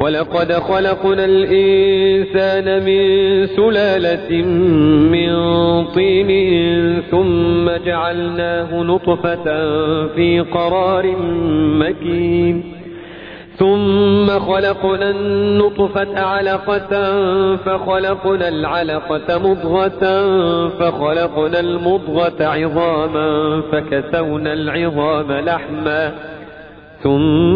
ولقد خلقنا الإنسان من سلالة من طين ثم جعلناه نطفة في قرار مكين. ثم خلقنا النطفة علقة فخلقنا العلقة مضغة فخلقنا المضغة عظاما فكسونا العظام لحما. ثم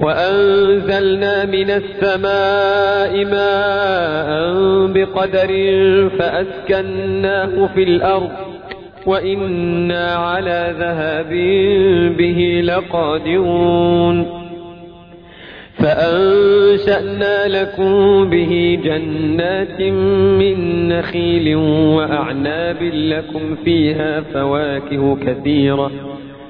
وأنزلنا من السماء ماء بقدر فأسكناه في الأرض وإنا على ذهاب به لقادرون فأنشأنا لكم به جنات من نخيل وأعناب لكم فيها فواكه كثيرة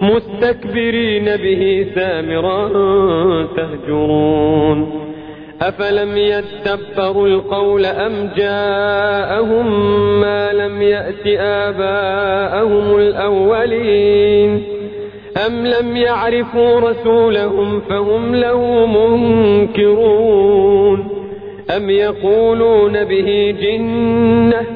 مستكبرين به سامرا تهجرون. أفلم يتبروا القول أم جاءهم ما لم يأت آباءهم الأولين؟ أم لم يعرفوا رسولهم فهم له منكرون؟ أم يقولون به جنة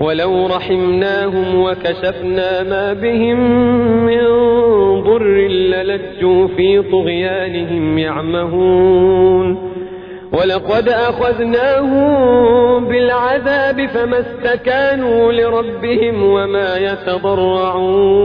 ولو رحمناهم وكشفنا ما بهم من ضر للجوا في طغيانهم يعمهون. ولقد أخذناهم بالعذاب فما استكانوا لربهم وما يتضرعون.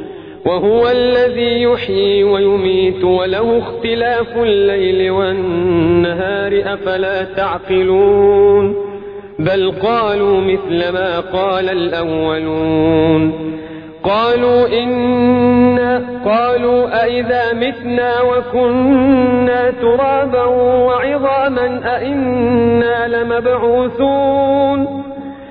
وهو الذي يحيي ويميت وله اختلاف الليل والنهار أفلا تعقلون؟ بل قالوا مثل ما قال الأولون. قالوا إنا قالوا أئذا متنا وكنا ترابا وعظاما أئنا لمبعوثون؟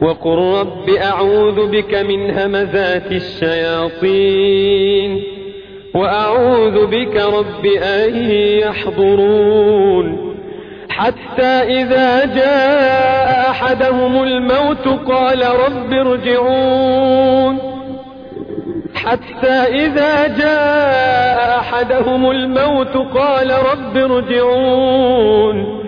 وقل رب أعوذ بك من همزات الشياطين وأعوذ بك رب أن يحضرون حتى إذا جاء أحدهم الموت قال رب ارجعون حتى إذا جاء أحدهم الموت قال رب ارجعون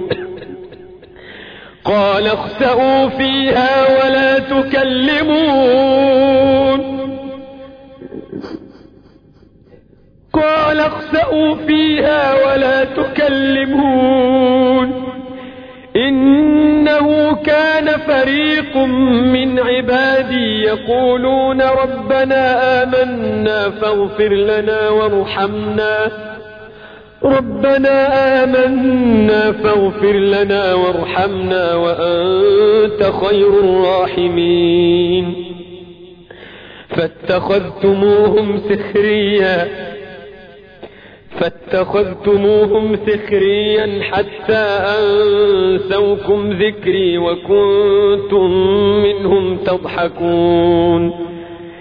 قال اخسأوا فيها ولا تكلمون. قال اخسأوا فيها ولا تكلمون. إنه كان فريق من عبادي يقولون ربنا آمنا فاغفر لنا وارحمنا. ربنا آمنا فاغفر لنا وارحمنا وأنت خير الراحمين. فاتخذتموهم سخريا. فاتخذتموهم سخريا حتى أنسوكم ذكري وكنتم منهم تضحكون.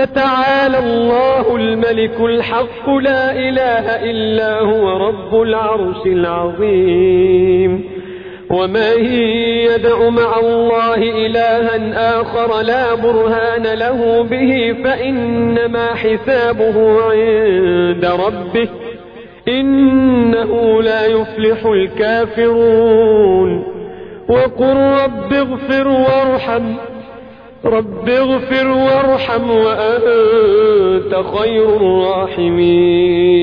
فتعالى الله الملك الحق لا إله إلا هو رب العرش العظيم. ومن يدع مع الله إلها آخر لا برهان له به فإنما حسابه عند ربه إنه لا يفلح الكافرون. وقل رب اغفر وارحم. رب اغفر وارحم وأنت خير الراحمين.